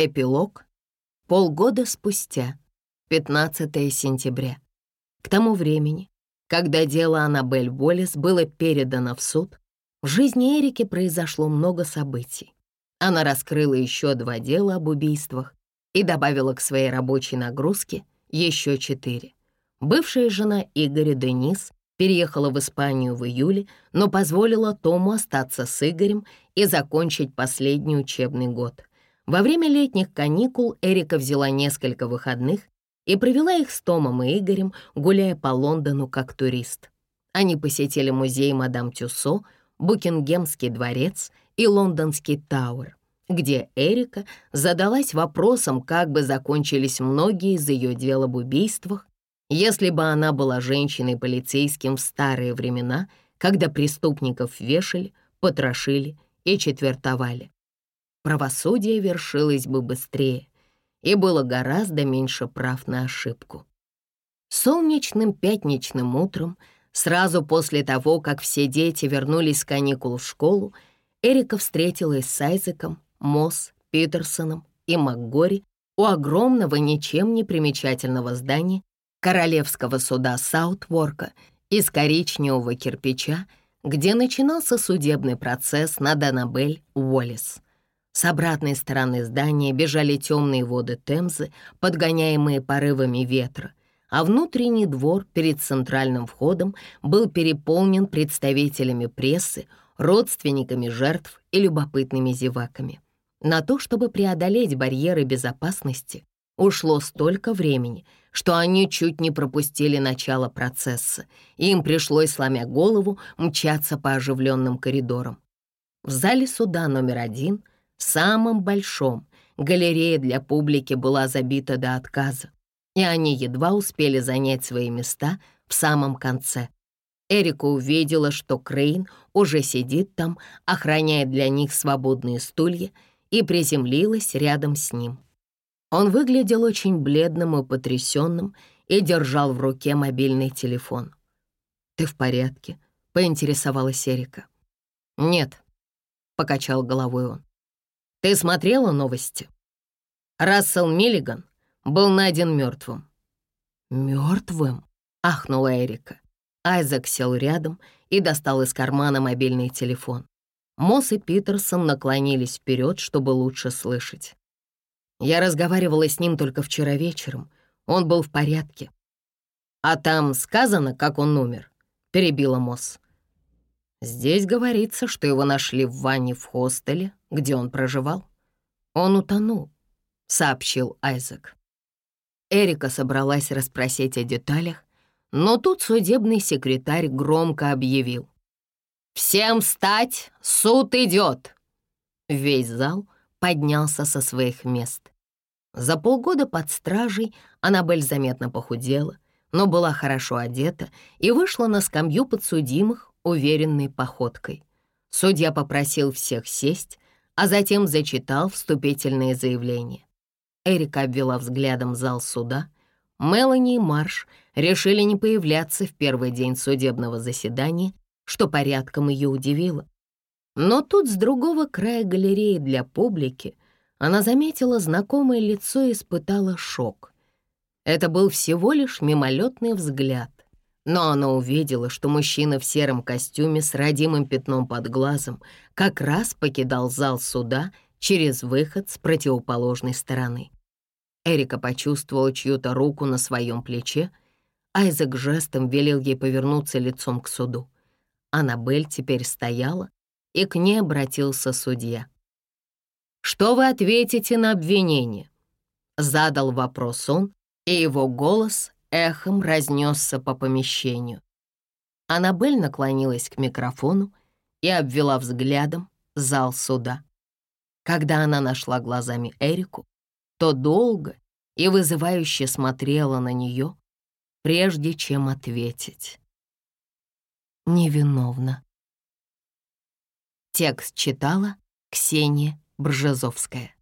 Эпилог. Полгода спустя, 15 сентября. К тому времени, когда дело Аннабель Уоллес было передано в суд, в жизни Эрики произошло много событий. Она раскрыла еще два дела об убийствах и добавила к своей рабочей нагрузке еще четыре. Бывшая жена Игоря Денис переехала в Испанию в июле, но позволила Тому остаться с Игорем и закончить последний учебный год. Во время летних каникул Эрика взяла несколько выходных и провела их с Томом и Игорем, гуляя по Лондону как турист. Они посетили музей Мадам Тюссо, Букингемский дворец и Лондонский Тауэр, где Эрика задалась вопросом, как бы закончились многие из ее дел об убийствах, если бы она была женщиной-полицейским в старые времена, когда преступников вешали, потрошили и четвертовали. Правосудие вершилось бы быстрее, и было гораздо меньше прав на ошибку. Солнечным пятничным утром, сразу после того, как все дети вернулись с каникул в школу, Эрика встретилась с Айзеком, Мосс, Питерсоном и МакГори у огромного, ничем не примечательного здания Королевского суда Саутворка из коричневого кирпича, где начинался судебный процесс над Аннабель Уоллес. С обратной стороны здания бежали темные воды Темзы, подгоняемые порывами ветра, а внутренний двор перед центральным входом был переполнен представителями прессы, родственниками жертв и любопытными зеваками. На то, чтобы преодолеть барьеры безопасности, ушло столько времени — что они чуть не пропустили начало процесса, и им пришлось, сломя голову, мчаться по оживленным коридорам. В зале суда номер один, самым большом, галерея для публики была забита до отказа, и они едва успели занять свои места в самом конце. Эрика увидела, что Крейн уже сидит там, охраняя для них свободные стулья, и приземлилась рядом с ним. Он выглядел очень бледным и потрясенным и держал в руке мобильный телефон. «Ты в порядке?» — поинтересовалась Эрика. «Нет», — покачал головой он. «Ты смотрела новости?» Рассел Миллиган был найден мертвым. «Мертвым?» — ахнула Эрика. Айзек сел рядом и достал из кармана мобильный телефон. Мосс и Питерсон наклонились вперед, чтобы лучше слышать. Я разговаривала с ним только вчера вечером. Он был в порядке. «А там сказано, как он умер?» — перебила Мосс. «Здесь говорится, что его нашли в ванне в хостеле, где он проживал. Он утонул», — сообщил Айзек. Эрика собралась расспросить о деталях, но тут судебный секретарь громко объявил. «Всем встать! Суд идет!» Весь зал — поднялся со своих мест. За полгода под стражей Аннабель заметно похудела, но была хорошо одета и вышла на скамью подсудимых уверенной походкой. Судья попросил всех сесть, а затем зачитал вступительные заявления. Эрика обвела взглядом зал суда. Мелани и Марш решили не появляться в первый день судебного заседания, что порядком ее удивило. Но тут с другого края галереи для публики она заметила знакомое лицо и испытала шок. Это был всего лишь мимолетный взгляд, но она увидела, что мужчина в сером костюме с родимым пятном под глазом как раз покидал зал суда через выход с противоположной стороны. Эрика почувствовала чью-то руку на своем плече, Айзек жестом велел ей повернуться лицом к суду. Аннабель теперь стояла, и к ней обратился судья. «Что вы ответите на обвинение?» Задал вопрос он, и его голос эхом разнесся по помещению. Аннабель наклонилась к микрофону и обвела взглядом зал суда. Когда она нашла глазами Эрику, то долго и вызывающе смотрела на нее, прежде чем ответить. «Невиновна», Текст читала Ксения Бржезовская.